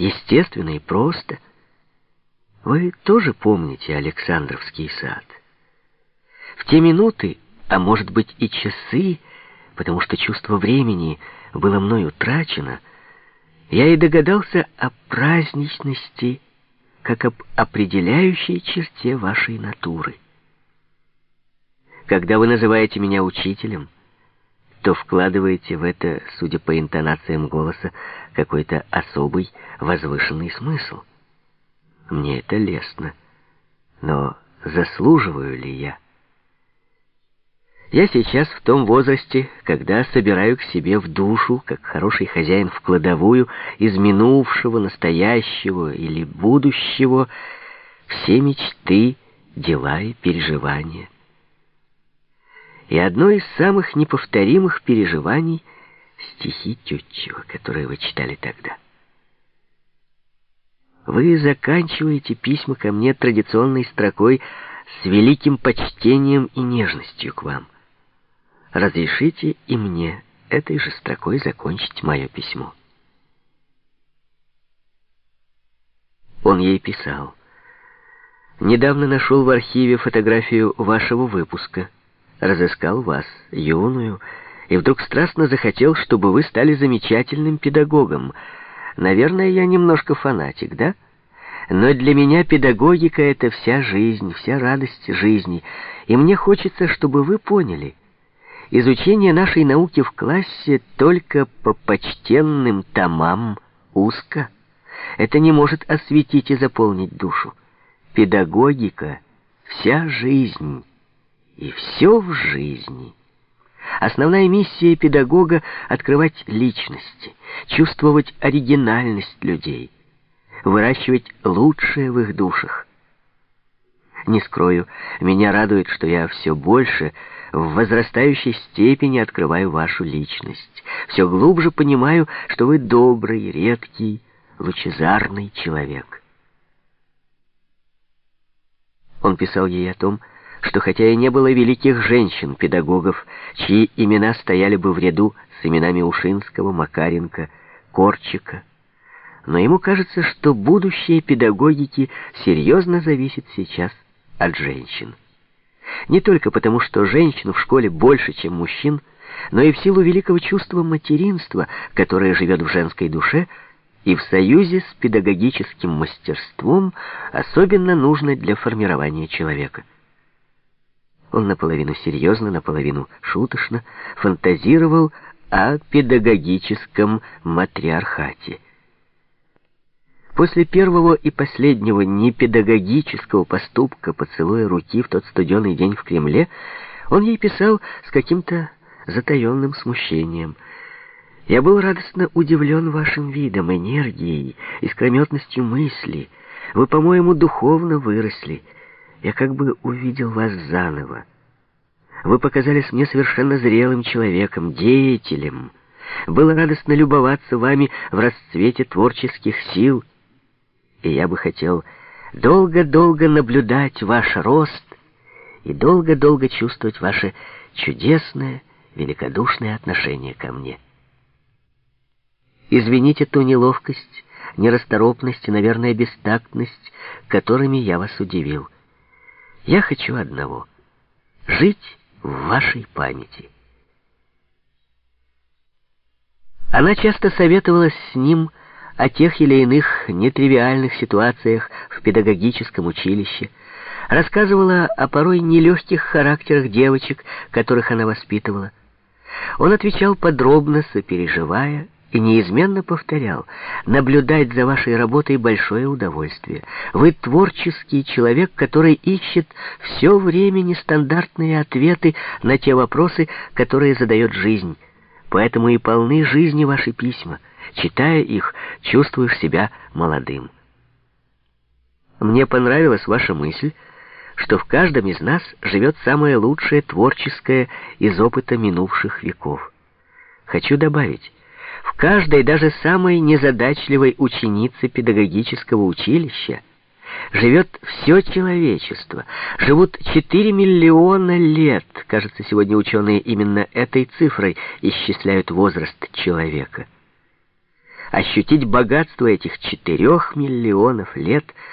естественно и просто. Вы тоже помните Александровский сад. В те минуты, а может быть и часы, потому что чувство времени было мной утрачено, я и догадался о праздничности, как об определяющей черте вашей натуры. Когда вы называете меня учителем, то вкладываете в это, судя по интонациям голоса, какой-то особый возвышенный смысл. Мне это лестно. Но заслуживаю ли я? Я сейчас в том возрасте, когда собираю к себе в душу, как хороший хозяин в кладовую, из минувшего, настоящего или будущего, все мечты, дела и переживания. И одно из самых неповторимых переживаний — стихи Тютчева, которые вы читали тогда. Вы заканчиваете письма ко мне традиционной строкой с великим почтением и нежностью к вам. Разрешите и мне этой же строкой закончить мое письмо. Он ей писал. Недавно нашел в архиве фотографию вашего выпуска. Разыскал вас, юную, и вдруг страстно захотел, чтобы вы стали замечательным педагогом. Наверное, я немножко фанатик, да? Но для меня педагогика — это вся жизнь, вся радость жизни. И мне хочется, чтобы вы поняли — Изучение нашей науки в классе только по почтенным томам узко. Это не может осветить и заполнить душу. Педагогика — вся жизнь, и все в жизни. Основная миссия педагога — открывать личности, чувствовать оригинальность людей, выращивать лучшее в их душах. Не скрою, меня радует, что я все больше в возрастающей степени открываю вашу личность. Все глубже понимаю, что вы добрый, редкий, лучезарный человек. Он писал ей о том, что хотя и не было великих женщин-педагогов, чьи имена стояли бы в ряду с именами Ушинского, Макаренко, Корчика, но ему кажется, что будущее педагогики серьезно зависит сейчас от женщин. Не только потому, что женщин в школе больше, чем мужчин, но и в силу великого чувства материнства, которое живет в женской душе, и в союзе с педагогическим мастерством, особенно нужно для формирования человека. Он наполовину серьезно, наполовину шуточно фантазировал о педагогическом матриархате – После первого и последнего непедагогического поступка поцелуя руки в тот студеный день в Кремле, он ей писал с каким-то затаенным смущением. «Я был радостно удивлен вашим видом, энергией, искрометностью мысли. Вы, по-моему, духовно выросли. Я как бы увидел вас заново. Вы показались мне совершенно зрелым человеком, деятелем. Было радостно любоваться вами в расцвете творческих сил» и я бы хотел долго-долго наблюдать ваш рост и долго-долго чувствовать ваше чудесное, великодушное отношение ко мне. Извините ту неловкость, нерасторопность и, наверное, бестактность, которыми я вас удивил. Я хочу одного — жить в вашей памяти. Она часто советовалась с ним о тех или иных нетривиальных ситуациях в педагогическом училище, рассказывала о порой нелегких характерах девочек, которых она воспитывала. Он отвечал подробно, сопереживая, и неизменно повторял, наблюдать за вашей работой большое удовольствие. Вы творческий человек, который ищет все время нестандартные ответы на те вопросы, которые задает жизнь. Поэтому и полны жизни ваши письма — Читая их, чувствуешь себя молодым. Мне понравилась ваша мысль, что в каждом из нас живет самое лучшее творческое из опыта минувших веков. Хочу добавить, в каждой даже самой незадачливой ученице педагогического училища живет все человечество. Живут 4 миллиона лет. Кажется, сегодня ученые именно этой цифрой исчисляют возраст человека. ощутить богатство этих четырех миллионов лет